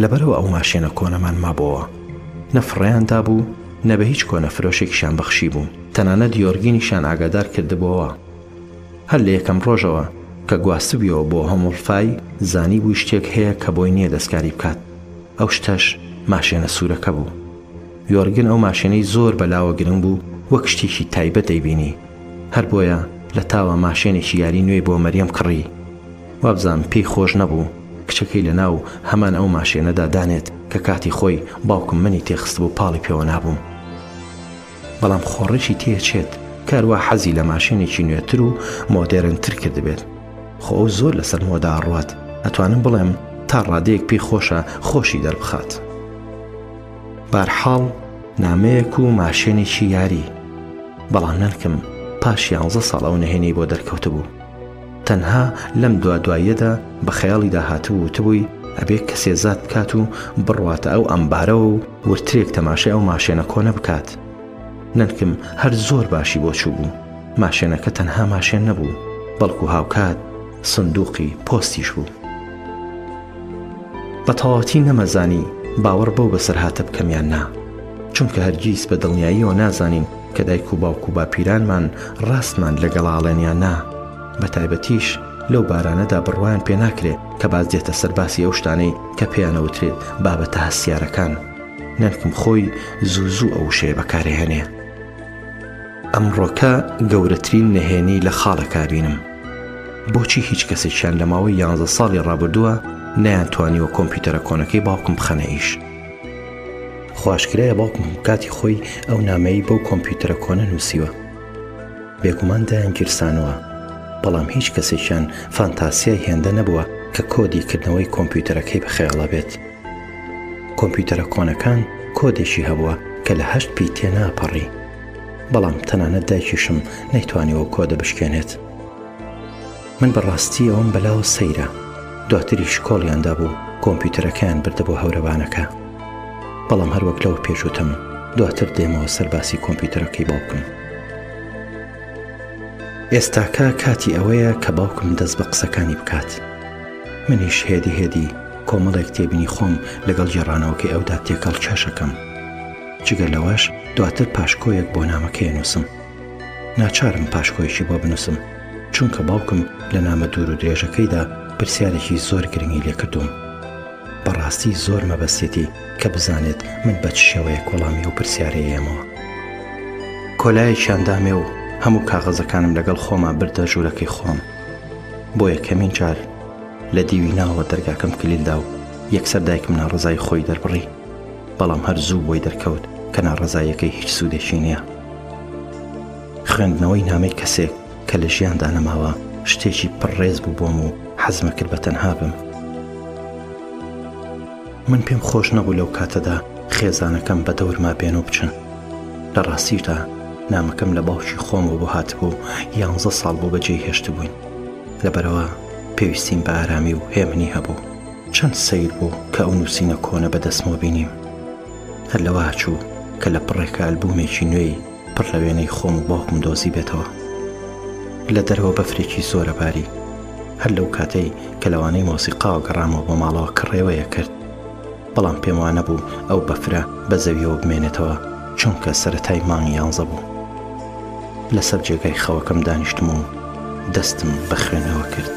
لەبەرئەوە ئەو ماشێنە کۆنەمان مابۆوە. نە فڕێیان دابوو، نە بە هیچ کۆنە فرۆشێکیشیان بەخشیبووم. تەنانەت یۆرگینیشیان ئاگادار کردبۆوە. هەر لە یەکەم ڕۆژەوە کە گواستبویەوە بۆ هۆمڵفای، زانیبووی شتێک هەیە کە بۆی نییە دەستکاری بکات. ئەو شتەش ماشێنە سوورەکە بوو. یۆرگن ئەو ماشێنەی زۆر بە لاوە گرنگ بوو، وەک شتێکی تایبەت دەیبینی. هەر بۆیە لە تاوە ماشێنێکی یاری نوێی بۆ مەریەم کڕی. وابزانم پێی خۆش نەبوو کچەکەی لە ناو هەمان ئەو ماشێنەدا دانێت کە کاتی خۆی باوکم منی تێخستبوو پاڵی پێوە نابووم. بەڵام خۆڕێکی تێچێت کاروا حەزی لە ماشێنێکی نوێتر و مۆدێرن تر کردبێت. خۆ ئەو زۆر لەسەر مۆدا ئەڕوات ئەتوانم بڵێم تا ڕادەیەک پێی خۆشە خۆشی دەربخات. بارحاڵ نامەیەک و ماشێنێکی یاری بەڵام نەنکم پاش یانزە ساڵ ئەو نهێنی بۆ دەرکەوتبوو. تەنها لەم دوادواییەدا بە خەیاڵیدا هاتبوو وتبووی ئەبێ کەسێ زات بکات و بڕواتە ئەو ئەمبارەوە و ورترێک تەماشای ئەو ماشێنە کۆنە بکات. نەنکم هەر زۆر باشی بۆ چوو بوو. ماشێنەکە تەنها ماشێن نەبوو، بەڵکو هاوکات سندوقی پۆستیش بوو. بە تەواوەتی نەمەزانی باوەڕ بەو بەسەرهاتە بکەم یان نا، چونکە هەرگیز بە دڵنیاییەوە نازانین کە دایک و باوک و باپیرانمان ڕاستمان لەگەڵاڵێن یان نا بە تایبەتیش لەو بارانەدا بڕوایان پێ ناکرێت کە باز دێتە سەر باسی ئەو شتانەی کە پێیانەوترێت بابەتە هەستیارەکان نەنکم خۆی زوو زوو ئەو شەیە بەکارهێنێ ئەمڕۆکە گەورەترین نەهێنی لە خاڵەکە بینم بۆچی هیچ کەسێکیان لە ماوەی یانزە ساڵی ڕابردووە نەیان توانیوە کۆمپیوتەرە کۆنەکەی باوکم بخەنە ئیش خۆ ئاشکرایە باوکم کاتی خۆی ئەو نامەیی بەو کۆمپیوتەرە کۆنە نووسیوە بێگومان دایان گیرسانەوە بەڵام هیچ کەسێکیان فانتاسیای هێندە نەبووە کە کۆدی کردنەوەی کۆمپیوتەرەکەی بەخەیاڵە بێت کۆمپیوتەرە کۆنەکان کۆدێکی هەبووە کە لە هەشت پی تێناپەڕی بەڵام تەنانەت دایکیشم نەیتوانیەوە کۆدە بشکێنێت من بە ڕاستی ئەوەم بەلاوە سەیرە دواتریش کۆڵیان دابوو کۆمپیوتەرەکەیان بردە بۆ هەورەبانەکە بەڵام هەروەک لەوە پێشوتم دواتر دێمەوە سەرباسی کۆمپیوتەرەکەی باوکم ئێستاکە کاتی ئەوەیە کە باوکم دەست بە قسەکانی بکات منیش هێدی هێدی کۆمەڵێک تێبینی خۆم لەگەڵ جێڕانەوەکەی ئەودا تێکەڵ کێشەکەم جگە لەوەش دواتر پاشکۆیەک بۆ نامەکەی نووسم ناچارم پاشکۆیەکی بۆ بنووسم، چونکە باوکم لە نامە دوور و درێژەکەیدا پرسیارێکی زۆر گرنگی لێ کردووم. بە ڕاستی زۆر مەبەستیەتی کە بزانێت من بە چ شێوەیەک وەڵامی ئەو پرسیارەی ئێمەوە. کۆلایەکیان دامێ و هەموو کاغەزەکانم لەگەڵ خۆما بردە ژوورەکەی خۆم. بۆ یەکەمین جار لە دیوی ناوەوە دەرگاکەم کلیل دا و یەکسەر دایکم ناڕەزایی خۆی دەربڕی. بەڵام هەر زوو بۆی دەرکەوت کە ناڕەزایەکەی هیچ سوودێکی نییە خوێندنەوەی نامەی کەسێک کە لە ژیاندا نەماوە شتێکی پڕڕێز بوو بۆم و حەزمە کرد بە تەنها بم من پێم خۆش نەبوو لەو کاتەدا خێزانەکەم بە دەورما بێن و بچن لە ڕاستیشدا نامەکەم لە باوکی خۆمەوە بۆ هاتبوو یانزە ساڵ بۆ بەجێ هێشت بووین لەبەرەوە پێویستیم بە ئارامی و هێمنی هەبوو چەند سەیر بوو کە ئەو نووسینە کۆنە بە دەستمەوە بینیم. هەر لەوە چوو کە لە پڕێکە ئەلبوومێکی نوێی پڕ لە وێنەی خۆم و باوکم دۆزی بێتەوە. لە دەرەوە بەفرێکی زۆرە باری. هەر لەو کاتەی کە لەوانەی مۆسیقاوە گەڕامەوە بۆ ماڵەوە کڕێوەیە کرد. بەڵام پێم وا نەبوو ئەو بەفرە بە زەویەوە بمێنێتەوە چونکە سەرەتای مانگی یانزە بوو. لەسەر جێگای خەوەکەم دانیشتم و دەستم بە خوێندنەوە کرد.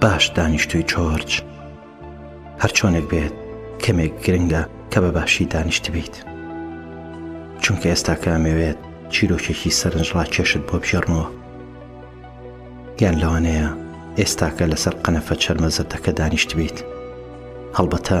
باش دانیشتووی چۆرج هەرچۆنێک بێت کەمێک گرنگە کە بە باشی دانیشت بیت چونکە ئێستاکە ئەمەوێت چیرۆکێکی سەرنج ڕاکێشت بۆ بژێڕنەوە یان لەوانەیە ئێستاکە لەسەر قەنەفە چەرمەزەتەکە دانیشت بیت هەڵبەتە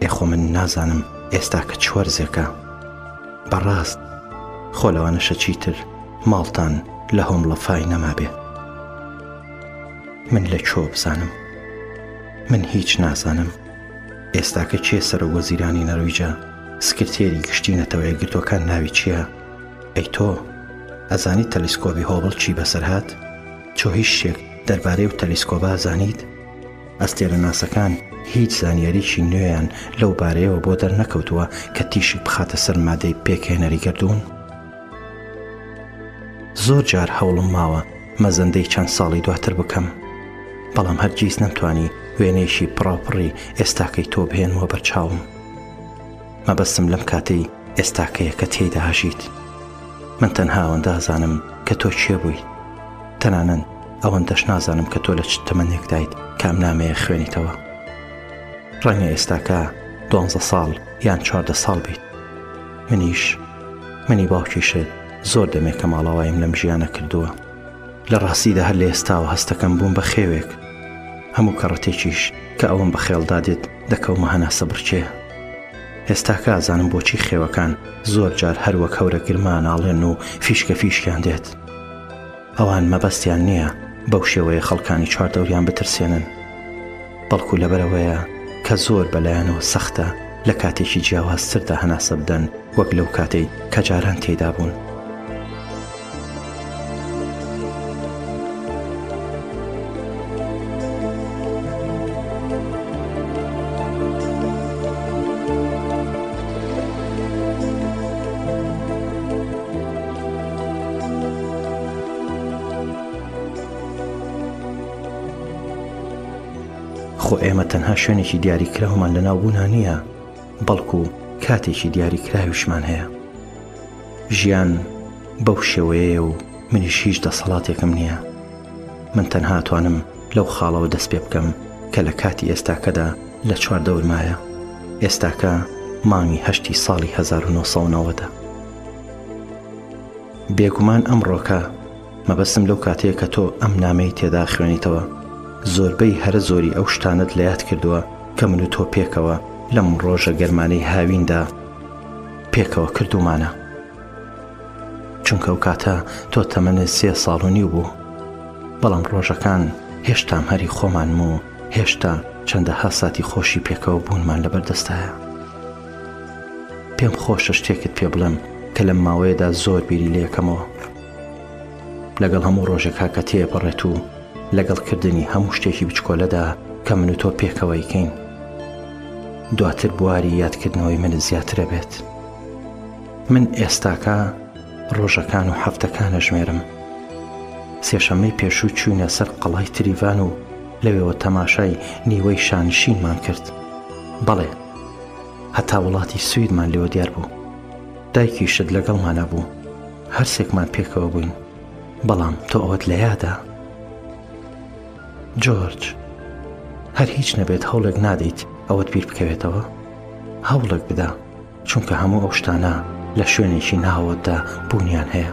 ئێ خۆ من نازانم ئێستا کە چ وەرزێکە بەڕاست خۆ لەوانەشە چیتر ماڵتان لە هۆم ڵەفای نەمابێ من لە چۆ بزانم من هیچ نازانم ئێستاکە چێ سەرۆک وەزیرانی نەرویجە سکرتێری گشتی نەتەوە یەکگرتوەکان ناوی چییە؟ ئەی تۆ ئەزانی تەلیسکۆبی هۆبڵ چی بەسەرهات؟ چۆ هیچ شتێک دەربارەی و تەلیسکۆبا زانیت؟ ئەستێرەناسەکان هیچ زانیاریی نوێیان لەو بارەیەوە بۆ دەرنەکەوتووە کە تیشک بخاتە سەر مادەی پێکهێنەری گەردوون. زۆر جار هەوڵم ماوە مەزەندەی چەند ساڵی دواتر بکەم، بەڵام هەرگیز نەمتوانی وێنەیەکی پڕاوپڕی ئێستاکەی تۆ بهێنمەوە بەرچاوم. مەبەستم لەم کاتەی ئێستاکەیە کە تێیدا هەژیت. من تەنها ئەوەندە ئەزانم کە تۆ کێ بوویت. تەنانەن ئەوەندەش نازانم کە تۆ لە چ تەمەنێکدایت کام نامەیە خوێنیتەوە ڕەنگە ئێستاکە دوانزە ساڵ یان چواردە ساڵ بیت منیش منی باوکیشت زۆر دەمێک کە ماڵەوایم لەم ژیانە کردووە لە ڕاستیدا هەر لە ئێستاوە هەستەکەم بووم بە خێوێک هەموو کەڕەتێکیش کە ئەوم بە خێڵدا دێت دەکەومە هەناسە بڕچێ ئێستاکە ئازانم بۆچی خێوەکان زۆر جار هەروەک هەورە گرماناڵێن و فیشکە فیشکیان دێت ئەوان مەبەستیان نییە بەو شێوەیە خەڵکانی چواردەوریان بترسێنن، بەڵکو لەبەرئەوەیە کە زۆر بەلایانەوە سەختە لە کاتێکی جیاوازتردا هەناسە بدەن وەک لەو کاتەی کە جاران تێیدا بوون. خۆ ئێمە تەنها شوێنێکی دیاریکراومان لە ناوبوونا نییە بەڵکو کاتێکی دیاریکراویشمان هەیە ژیان بەو شێوەیە و منیش هیچ دەسەڵاتێکم نییە من تەنها توانم لەو خاڵەوە دەست پێ بکەم کە لە کاتی ئێستاکەدا لە چواردەورمایە ئێستاکە مانگی هەشتی ساڵی 1990ە بێگومان ئەمڕۆکە مەبەستم لەو کاتەیە کە تۆ ئەم نامەی تێدا خوێنیتەوە زۆربەی هەرە زۆری ئەو شتانت لە یاد کردووە کە من و تۆ پێکەوە لەم ڕۆژە گەرمانەی هاویندا پێکەوە کردومانە چونکە و کاتە تۆ تەمەنە سێ ساڵ و نیو بوو بەڵام ڕۆژەکان هێشتام هەری خۆمان و هێشتا چەندەها ساتی خۆشی پێکەوە بوونمان لەبەردەستایە پێم خۆشە شتێکت پێ بڵێم کە لەم ماوەیەدا زۆر بیری لەکەمەوە لەگەڵ هەموو ڕۆژێکا کە تێپەڕێت و لەگەڵ کردنی هەموو شتێکی بچکۆلەدا کە من و تۆ پێکەوەیکەین دواتر بواری یادکردنەوەی منت زیاترە بێت من ئێستاکە ڕۆژەکان و هەفتەکانە ژمێرم سێشەمەی پێشوو چوینە سەر قەڵای تریڤان و لەوێەوە تەماشای نیوەی شانشینمان کرد بەڵێ هەتا وڵاتی سویدمان لێوە دیار بوو دایکیشت لەگەڵمانە بوو هەرسێکمان پێکەوە بووین بەڵام تۆ ئەوەت لە یادا جۆرج هەر هیچ نەبێت هەوڵێک نادەیت ئەوەت بیر بکەوێتەوە هەوڵێک بدا چونکە هەموو ئەو شتانە لە شوێنێکی ناوەتدا بوونیان هەیە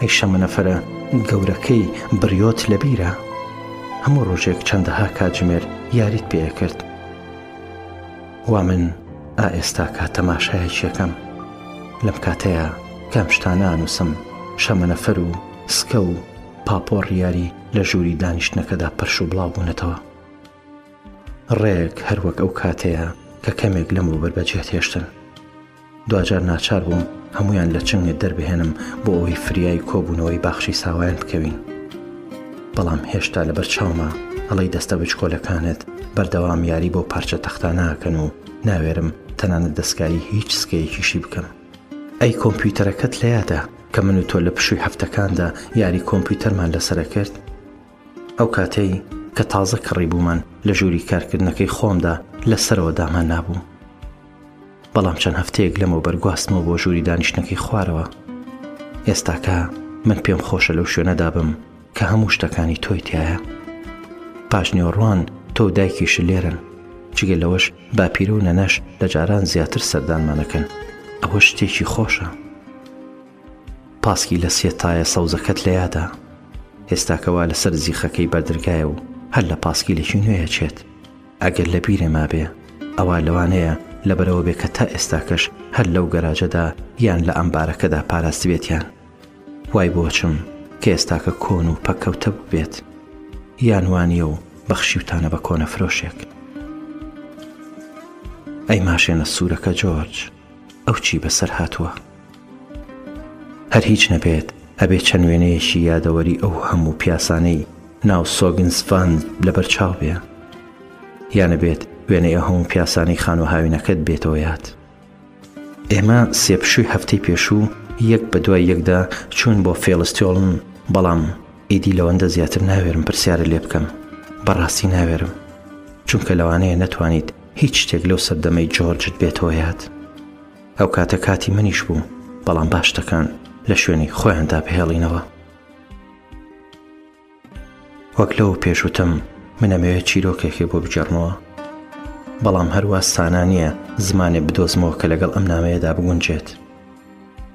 ئەی شەمەنەفەرە گەورەکەی بڕیۆت لەبیرە؟ هەموو ڕۆژێک چەندەها کاتژمێر یاریت پێکرد وا من ئا ئێستا کا تەماشایەکێکەم لەم کاتەیە کام شتانە نووسم شەمەنەفەر و سکە و پاپۆڕ یاری لە ژووری دانیشتنەکەدا پەرش و بڵاو بوونەتەوە ڕێک هەروەک ئەو کاتەیە کە کەمێک لەم وبەر بەجێت هێشتن دواجار ناچار بووم هەموویان لە چنگت دەربهێنم بۆ ئەوەی فریای کۆبوونەوەی باخچەی ساوایان بکەوین بەڵام هێشتا لەبەر چاومە ئەڵەی دەستە بچکۆلەکانت بەردەوام یاری بۆ پارچە تەختا ناکەن و ناوێرم تەنانەت دەستکاری هیچ سکەیەکیشی بکەم ئەی کۆمپیوتەرەکەت لە یادە کە من و تۆ لە پشووی هەفتەکاندا یاری کۆمپیوتەرمان لەسرە کرد ئەو کاتەی کە تازە کڕی بوومان لە ژووری کارکردنەکەی خۆمدا لە سەرەوە دامان نابوو بەڵام چەند هەفتەیەک لەمەوبەر گواستمەوە بۆ ژووری دانیشتنەکەی خوارەوە ئێستاکە من پێم خۆشە لەو شوێنەدا بم کە هەموو شتەکانی تۆی تایە پاش نێوەڕوان تۆ دایکیش لێرن جگە لەوەش باپیرە و نەنەش لە جاران زیاتر سەردانمانەکەن ئەوە شتێکی خۆشە پاسکی لە سێتایە سەوزەکەت لە یادا ئێستاکەوا لەسەر زیخەکەی بەردرگایە و هەر لە پاسکی لەکی نوێەچێت ئەگەر لە بیرێ مابێ، ئەوا لەوانەیە لەبەرەوە بێ کە تا ئێستاکەش هەر لەو گەراجەدا یان لە ئەمبارەکەدا پاراستبێتیان. وای بۆ چم کە ئێستاکە کۆن و پەککەوتە بووبێت. یان وا نییە و بەخشیوتانە بە کۆنەفرۆشێک. ئەی ماشێنە سوورەکە جۆرج، ئەو چی بەسەر هاتووە؟ هەر هیچ نەبێت ئەبێ چەند وێنەیەکی یادەوەری ئەو هەموو پیاسانەی ناو سۆگنسڤاند لەبەر چاو بێ یان ئەبێت وێنەی ئەو هەموو پیاسانەی خانوە هاوینەکەت بێتەوە یاد ئێمە سێپشووی هەفتەی پێشوو یەک بە دوای یەکدا چوون بۆ فێڵستۆڵن بەڵام ئیدی لەوەندە زیاتر ناوێرم پرسیارە لێ بکەم بەڕاستی ناوێرم چونکە لەوانەیە نەتوانیت هیچ شتێک لەو سەردەمەی جۆرجت بێتەوە یاد ئەو کاتە کاتی منیش بوو بەڵام با شتەکان لە شوێنی خۆیاندا بهێڵینەوە. وەک لەو پێشوتم من ئەمەوێت چیرۆکێکی بۆ بگەڕمەوە بەڵام هەروە سانا نییە زمانێ بدۆزمەوە کە لەگەڵ ئەم نامەیەدا بگونجێت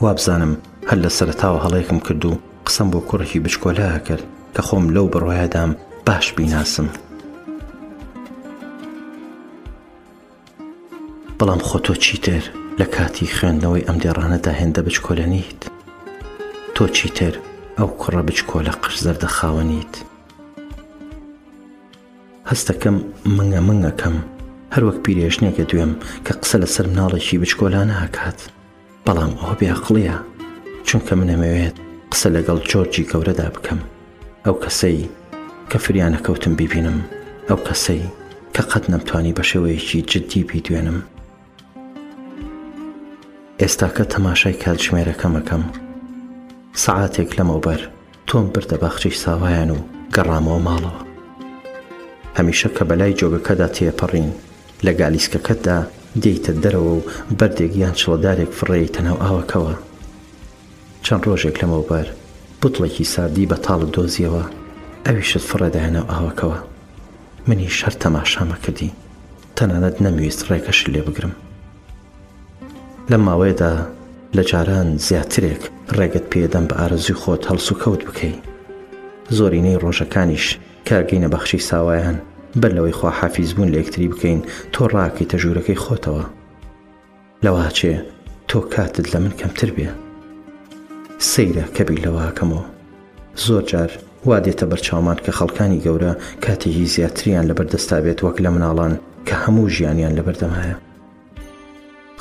وابزانم هەر لە سەرتاوە هەڵێکم کرد و قسم بۆ کوڕێکی بچکۆلا کرد کە خۆم لەو بڕواایەدام باش بیناسم. بەڵام خۆ تۆ چیتر لە کاتی خوێندنەوەی ئەم دێڕانەدا هێندە بچکۆلە نیت تۆ چیتر ئەو کوڕە بچکۆلە قژ زەردە خاوەنیت هەستەکەم منگە منگەکەم هەروەک پیرێژنێکە دوێم کە قسە لەسەر مناڵێکی بچکۆلانە هەکات بەڵام ئەوە بێ عقڵیە چونکە منەمەوێت قسە لەگەڵ جۆرجی گەورەدا بکەم ئەو کەسەی کە فریانە کەوتم بیبینم ئەو کەسەی کە قەت نەمتوانی بە شێوەیەکی جددی بیدوێنم ئێستاکە تەماشای کاتژمێرەکەمەکەم سعاتێک لەمەوبەر تۆم بردە باخچەی ساوایان و گەڕامەوە ماڵەوە. هەمیشە کە بەلای جۆگەکەدا تێپەڕین، لە گالیسکەکەتدا دێیتە دەرەوە و بەردێک یان چڵەدارێک فڕێیتە ناو ئاوەکەوە. چەند ڕۆژێک لەمەوبەر بوتڵێکی ساردی بەتاڵت دۆزیەوە، ئەویشت فڕێدایە ناو ئاوەکەوە. منیش هەر تەماشامەکردی، تەنانەت نەمویست ڕێگەشت لێبگرم. لەم ماوەیەدا لە جاران زیاترێک ڕێگەت پێدەم بە ئارەزوی خۆت هەڵسوکەوت بکەی زۆرینەی ڕۆژەکانیش کاگەینە بەخشی ساوایان بەر لەوەی خوا حافیزبوون لە یەکتری بکەین تۆ ڕاکەی تەژوورەکەی خۆتەوە لەواچێ تۆ کاتت لە من کەمتر بێ سەیرە کەبی لەواکەمەوە زۆر جار وا دێتە بەرچاومان کە خەڵکانی گەورە کاتێکی زیاتریان لە بەردەستا بێت وەک لە مناڵان کە هەموو ژیانیان لەبەردەمایە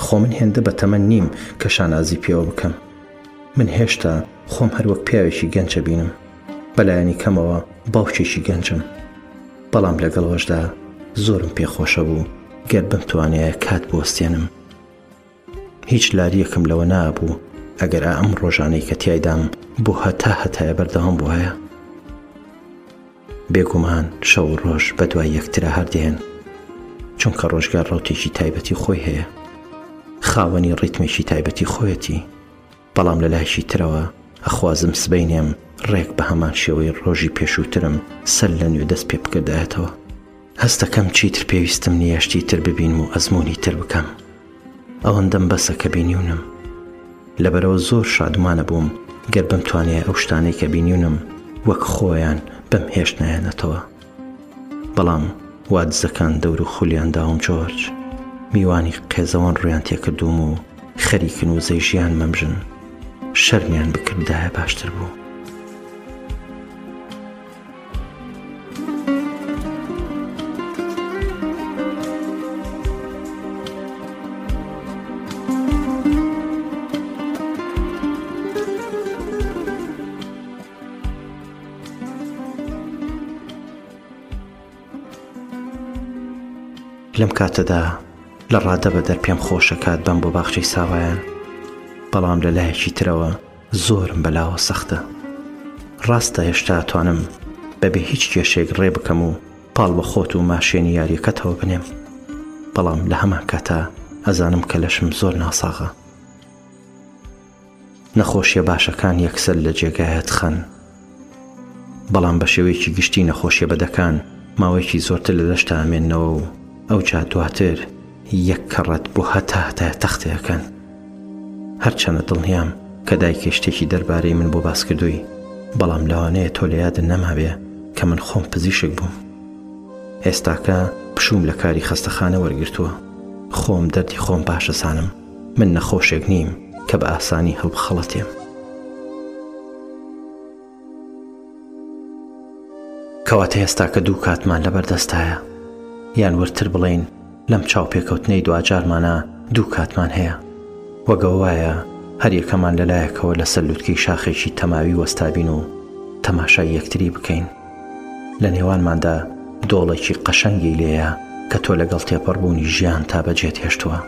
خۆ من هێندە بەتەمەن نیم کە شانازی پێوە بکەم من هێشتا خۆم هەروەک پیاوێکی گەنجە بینم بەلایەنی کەمەوە باوکێکی گەنجم بەڵام لەگەڵەوەشدا زۆرم پێخۆشە بوو گەر بمتوانەیە کات بوەستێنم هیچ لاریەکم لەوە نابوو ئەگەر ئەم ڕۆژانەی کە تایدام بۆ هەتا هەتایە بەردەوام بواە بێگومان شەو و ڕۆژ بە دوای یەکترا هەردێن چونکە ڕۆژگار ڕوتێکی تایبەتی خۆی هەیە خاوەنی ڕیتمێکی تایبەتی خۆیەتی بەڵام لە لایشی ترەوە ئەخوازم سبینێم ڕێک بە هەمان شێوەی ڕۆژی پێشووترم سەر لە نوێ دەست پێ بکردایەتەوە هەستەکەم چیتر پێویستم نییە شتی تر ببینم و ئەزمونی تر بکەم ئەوەندەم بەسە کە بینیونم لەبەرەوە زۆر شادومانە بووم گەر بم توانێ ئەو شتانەی کە بینیونم وەک خۆیان بم هێشتنایەنەتەوە بەڵام وا دزەکان دەور و خولیان داوم جۆرج میوانی قێزەوەن ڕویان تێکردوم و خەریکن و زەی ژیان مەمژن شەرمیان بکردایە باشتر بوو. لەم کاتەدا لە ڕادە بەدەر پێم خۆشەکات بەم بۆ باخچەی ساوایە بەڵام لە لایەکی ترەوە زۆرم بەلاوە سەختە. ڕاستە هێشتا ئەتوانم بەبێ هیچ کێشەیەک ڕێ بکەم و پاڵ بە خۆت و ماشێنی یاریەکەتەوە بنێم، بەڵام لە هەمان کاتا ئەزانم کە لەشم زۆر ناساغە. نەخۆشیە باشەکان یەکسەر لە جێگایە تخەن. بەڵام بە شێوەیەکی گشتی نەخۆشیە بەدەکان ماوەیەکی زۆرتر لە لەشتا ئەمێنەوە و ئەو جا دواتر یەک کەڕەت بۆ هەتا هەتایە تەختەکەن هەرچەنە دڵنیام کە دایکێ شتێکی دەربارەی من بۆ باسکردووی بەڵام لەوانەیە تۆ لە یادن نەماوێ کە من خۆم پزیشک بووم ئێستاکە پشوم لە کاری خەستەخانە وەرگتووە خۆم دەردی خۆم باشەسانم من نەخۆشێک نیم کە بە ئاسانی هەڵبخەڵەتێم. کەواتە ئێستا کە دوو کاتمان لەبەردەستایە یان وردتر بڵین لەم چاوپێکەوتنەی دواجارمانە دوو کاتمان هەیە وەگەوە وایە هەریەکەمان لەلایەکەوە لەسەر لوتکەی شاخێکی تەماوی وەستابین و تەماشای یەکتری بکەین لە نێوانماندا دۆڵێکی قەشەنگی لێیە کە تۆ لەگەڵ تێپەڕبوونی ژیان تا بەجێت هێشتووە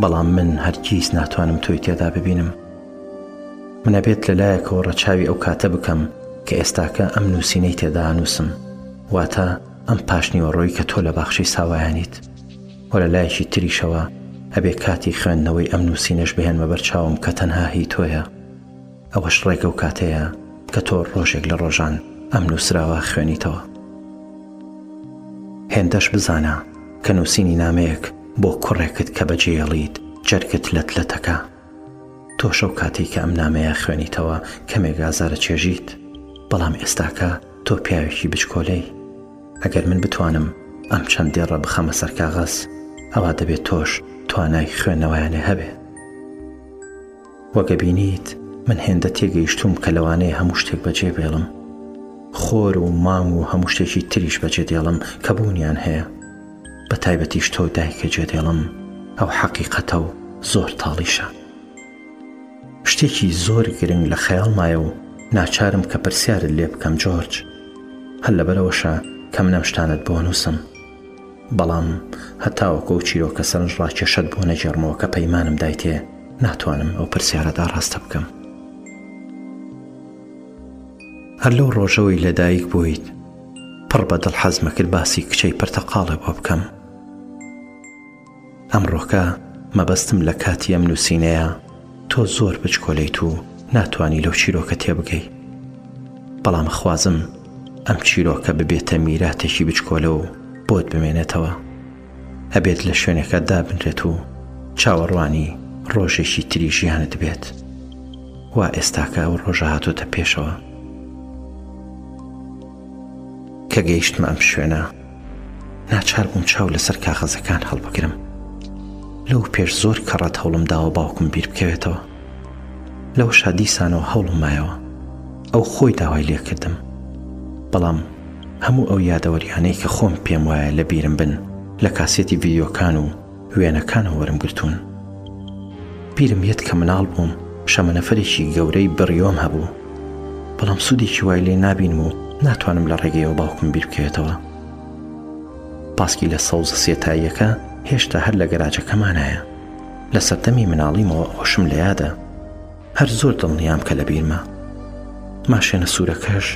بەڵام من هەرگیز ناتوانم تۆی تێدا ببینم منەبێت لەلایەکەوە ڕەچاوی ئەو کاتە بکەم کە ئێستاکە ئەم نووسینەی تێدانووسم واتە ئەم پاشنیوەڕۆی کە تۆ لە باخشەی ساوایانیت و لە لایەکی تریشەوە ئەبێ کاتی خوێندنەوەی ئەم نووسینەش بهێنمە بەر چاوم کە تەنها هی تۆیە ئەوەش ڕێک ئەو کاتەیە کە تۆ ڕۆژێک لە ڕۆژان ئەم نووسراوە خوێنیتەوە. هێندەش بزانە کە نووسینی نامەیەک بۆ کوڕێکت کە بەجێیەڵیت جەرگت لەت لەت ئەکا. تۆش ئەو کاتەی کە ئەم نامەیە خوێنیتەوە کەمێک ئازار ئەچێژیت، بەڵام ئێستاکە تۆ پیاوێکی بچکۆلەی. ئەگەر من بتوانم ئەم چەند دێڕە بخەمە سەر کاغەز، ئەوا دەبێ تۆش توانای خوێندنەوەیانێ هەبێ. وەک ئەبینیت من هێندە تێگەیشتووم کە لەوانەیە هەموو شتێک بەجێ بێڵم خۆر و مانگ و هەموو شتێکی تریش بەجێ دێڵم کە بوونیان هەیە بە تایبەتیش تۆ دایکە جێ دێڵم ئەو حەقیقەتە و زۆر تاڵیشە شتێکی زۆر گرنگ لە خەیاڵمایە و ناچارم کە پرسیارت لێ بکەم جۆرج هەر لەبەرەوەشە کە منەم شتانت بۆ نووسم بەڵام هەتاوەکو ئەو چیرۆکە سەرنجڕاکێشەت بۆ نەگێڕمەوە کە پەیمانم دایتێ، ناتوانم ئەو پرسیارەت ئاڕاستە بکەم. هەر لەو ڕۆژەوەی لەدایک بوویت، پڕ بە دڵ حەزمەکرد باسی کچەی پرتەقاڵێ بۆ بکەم. ئەمڕۆکە مەبەستم لە کاتی ئەم نووسینەیە تۆ زۆر بچکۆلیت و ناتوانی لەو چیرۆکە تێبگەی بەڵام خوازم ئەم چیرۆکە ببێتە میراتێکی بچکۆلە و بۆت بمێنێتەوە هەبێت لە شوێنەکە دابنرێت و چاوەڕوانی ڕۆژێکی تری ژیانت بێت وا ئێستاکە ئەو ڕۆژە هاتۆتە پێشەوە کە گەیشتمە ئەم شوێنە ناچار بووم چاو لەسەر کاغەزەکان هەڵبگرم لەو پێش زۆر کەڕەت هەوڵم داوە باوکم بیر بکەوێتەوە لەو شادیسانەوە هەوڵم مایەوە ئەو خۆی داوای لێکردم بەڵام هەموو ئەو یادەوەریانەی کە خۆم پێم وایە لە بیرم بن لە کاسێتی ڤیددیوکان و وێنەکانم وەرم گرتوون. بیرم یەت کە مناڵ بووم شەمەنەفەرێکی گەورەی بڕیۆم هەبوو، بەڵام سوودێکی وای لێ نابینم و ناتوانم لە ڕێگەیەوە باوکم بیر بکەوێتەوە. پاسکیلە سەوزە سێتاییەکە هێشتا هەر لە گەراجەکەمانایە. لە سەردەمی مناڵیمەوە ئەوەشم لە یادە. هەر زۆر دڵنیام کە لە بیرمە. ماشێنە سوورەکەش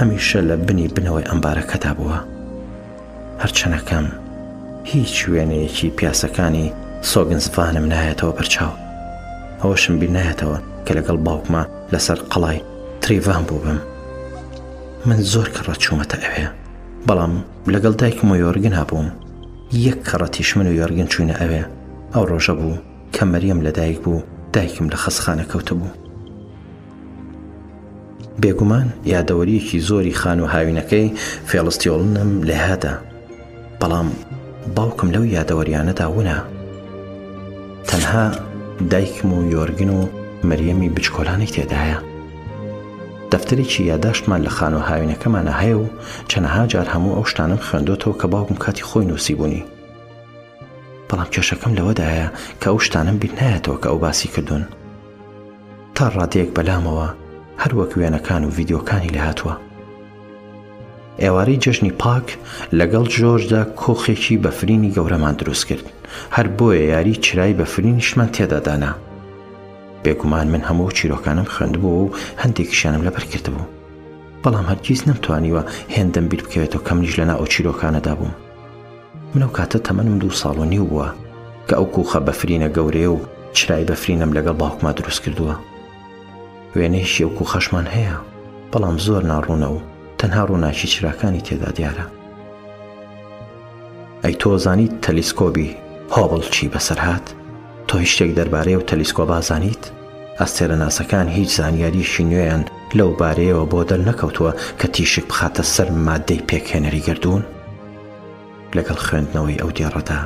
هەمیشە لە بنی بنەوەی ئەمبارەکەدا بووە. هەرچەنە کەم هیچ وێنەیەکی پیاسەکانی سۆگنسڤانم نایەتەوە بەرچاو ئەوەشم بیر نایەتەوە کە لەگەڵ باوکمە لەسەر قەڵای تریڤان بووبم من زۆر کە ڕەچوومەتە ئەوێ بەڵام لەگەڵ دایکم و یۆرگن هەبووم یەک کەڕەتیش من و یۆرگن چوینە ئەوێ ئەو ڕۆژە بوو کە مەریەم لەدایک بوو دایکم لە خەسخانە کەوتبوو بێگومان یادەوەریەکی زۆری خان و هاوینەکەی فێڵستیۆڵنم لەهادا بەڵام باوکم لەو یادەوەریانەدا ونا تەنها دایکم و یۆرگن و مریەمی بچکۆلانی تێدایە دەفتەرێکی یاداشتمان لە خان و هاوینەکەمانە هەیە و چەنەها جار هەموو ئەو شتانم خوێندۆتەوە کە باوکم کاتی خۆی نووسیبوونی بەڵام کێشەکەم لەوەدایە کە ئەو شتانەم بیر نایەتەوە کە ئەو باسی کردوون تا ڕادەیەک بەلامەوە هەر وەک وێنەکان و ڤیددیوکانی لە هاتووە ئێوارەی جەژنی پاک لەگەڵ جۆرجدا کۆخێکی بەفرینی گەورەمان دروست کرد هەر بۆیە یاری چرای بەفرینیشمان تێدادانا بێگومان من هەموو چیرۆکانم خوێندبوو و هەندێکیشانم لەبەر کردبوو بەڵام هەرگیز نەمتوانیوە هێندەم بیر بکەوێتەوە کەمنیش لەنا ئەو چیرۆکانەدا بووم من ئەو کاتە تەمەنم دوو ساڵ و نیو بووە کە ئەو کوخە بەفرینە گەورەیە و چرای بەفرینم لەگەڵ باوکما دروست کردووە وێنەی شێو کوخەشمان هەیە بەڵام زۆر ناڕوونە و تەنها ڕووناکی چراکانی تێدا دیارە ئەی تۆزانی تەلیسکۆبی هۆبڵ چی بەسەر هاات؟ تۆی شتێک دەربارەی ئەو تەلیسکۆبا زانیت؟ ئەستێرەناسەکان هیچ زانیارییەکی نوێیان لەو بارەیەوە بۆ دەرنەکەوتووە کە تیشک بخاتە سەر ماددەی پێکهێنەری گەردوون؟ لەگەڵ خوێندنەوەی ئەو دێڕەدا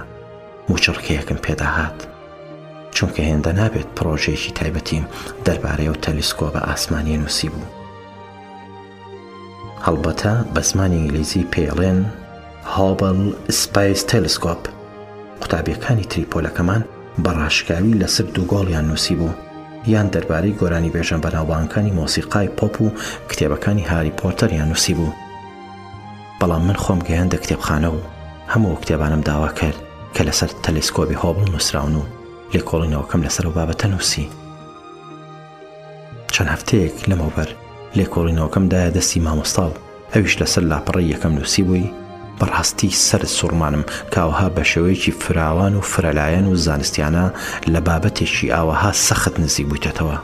موچڕکەیەکم پێدا هات، چونکە هێندە نابێت پڕۆژەیەکی تایبەتیم دەربارەی ئەو تەلیسکۆبە ئاسمانییە نووسیبوو. هەڵبەتە بە زمانی ئینگلیزی پێڵێن هابل سپیس تەلسکۆپ قوتابیەکانی تری پۆلەکەمان بە ڕاشکاوی لەسەر دووگۆڵیان نووسی بوو یان دەربارەی گۆرانی بێژە بەناوبانگەکانی مۆسیقای پۆپ و کتێبەکانی هاری پۆتەریان نووسی بوو بەڵام من خۆم گەیاندە کتێبخانە و هەموو کتێبانم داوا کرد کە لەسەر تەلیسکۆبی هۆبڵ نووسراون و لێکۆڵینەوەکەم لەسەر و بابەتە نووسی چەند هەفتەیەک لەمەوبەر لێکۆڵینەوەکەم دایە دەستی مامۆستا و ئەویش لەسەر لاپەڕەی یەکەم نووسیبووی، بەڕاستی سەرت سوڕمانم کە ئەوها بە شێوەیەکی فراوان و فرەلایەن و زانستیانە لە بابەتێکی ئاوەها سەخت نزیک بوویتەتەوە.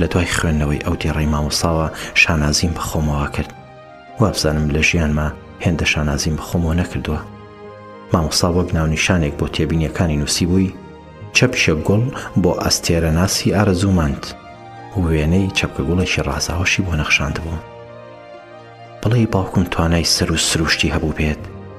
لە دوای خوێندنەوەی ئەو دێڕەی مامۆستاوە شانازیم بە خۆمەوە کرد. وابزانم لە ژیانما هێندە شانازیم بە خۆمەوە نەکردووە مامۆستا وەک ناونیشانێک بۆ تێبینیەکانی نووسیبووی چەپیشە گوڵ بۆ ئەستێرە ناسی ئارەزوومەند وێنەی چەپکە گوڵێکی ڕازاوەشی بۆ نەخشاندبووم بڵێ باوکم توانای سەر و سروشتی هەبوو بێت